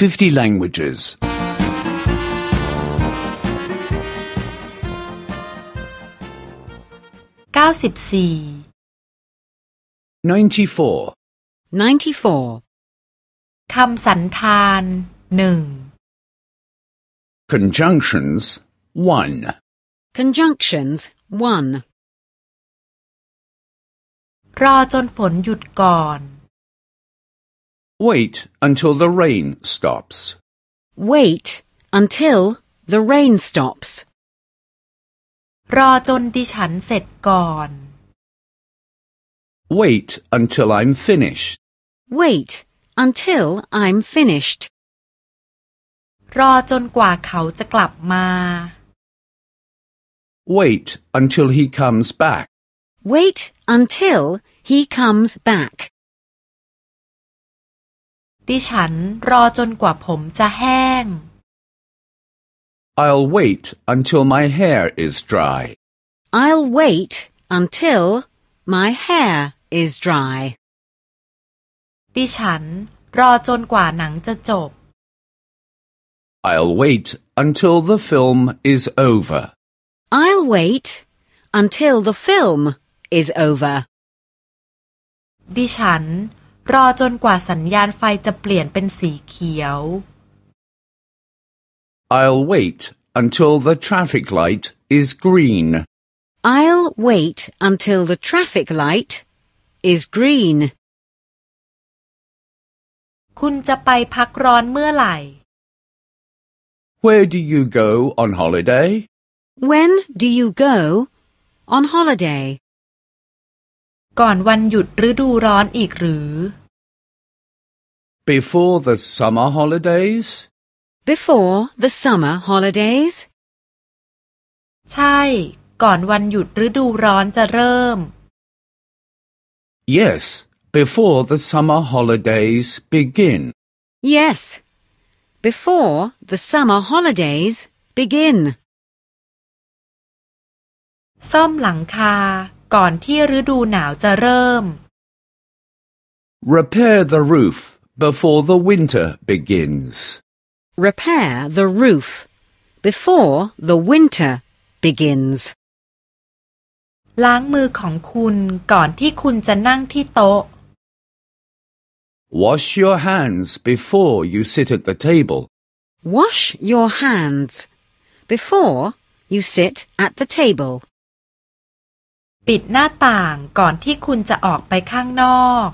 50 languages. 94 94. 94. คำสันธานหนึ่ง Conjunctions 1. Conjunctions 1. รอจนฝนหยุดก่อน Wait until the rain stops. Wait until the rain stops. รอจนดิฉันเสร็จก่อน Wait until I'm finished. Wait until I'm finished. รอจนกว่าเขาจะกลับมา Wait until he comes back. Wait until he comes back. ดิฉันรอจนกว่าผมจะแห้ง I'll wait until my hair is dry. I'll wait until my hair is dry. ดิฉันรอจนกว่าหนังจะจบ I'll wait until the film is over. I'll wait until the film is over. ดิฉัน รอจนกว่าสัญญาณไฟจะเปลี่ยนเป็นสีเขียว I'll wait until the traffic light is green. I'll wait until the traffic light is green. คุณจะไปพักร้อนเมื่อไหร่ Where do you go on holiday? When do you go on holiday? ก่อนวันหยุดฤดูร้อนอีกหรือ Before the summer holidays? Before the summer holidays? ใช่ ก่อนวันหยุดฤดูร้อนจะเริ่ม Yes, before the summer holidays begin. Yes. Before the summer holidays begin. ซ่อมหลังคา ก่อนที่ฤดูหนาวจะเริ่ม Repair the roof before the winter begins. Repair the roof before the winter begins. ล้างมือของคุณก่อนที่คุณจะนั่งที่โต๊ะ Wash your hands before you sit at the table. Wash your hands before you sit at the table. ปิดหน้าต่างก่อนที่คุณจะออกไปข้างนอก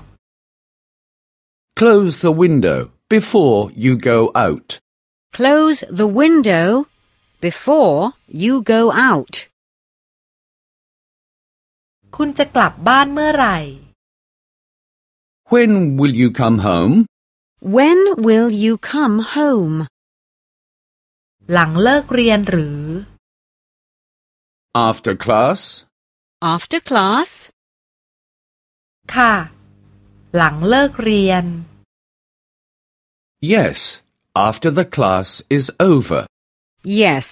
Close the window before you go out. Close the window before you go out. คุณจะกลับบ้านเมื่อไหร่ When will you come home? When will you come home? หลังเลิกเรียนหรือ After class? After class? ค่ะ หลังเลิกเรียน Yes, after the class is over. Yes.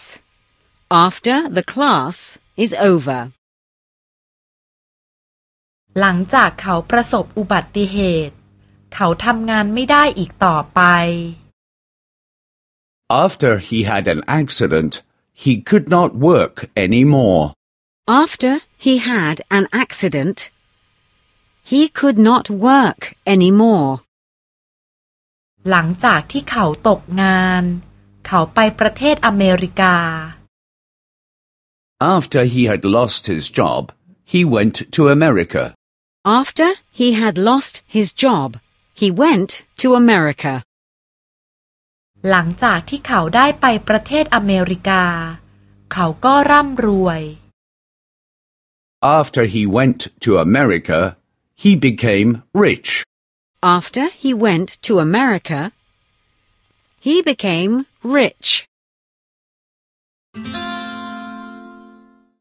After the class is over. หลังจากเขาประสบอุบัติเหตุ เขาทำงานไม่ได้อีกต่อไป After he had an accident, he could not work anymore. After he had an accident, he could not work anymore. หลังจากที่เขาตกงาน เขาไปประเทศอเมริกา After he had lost his job, he went to America. After he had lost his job, he went to America. หลังจากที่เขาได้ไปประเทศอเมริกา เขาก็ร่ำรวย after he went to America, he became rich. After he went to America, he became rich.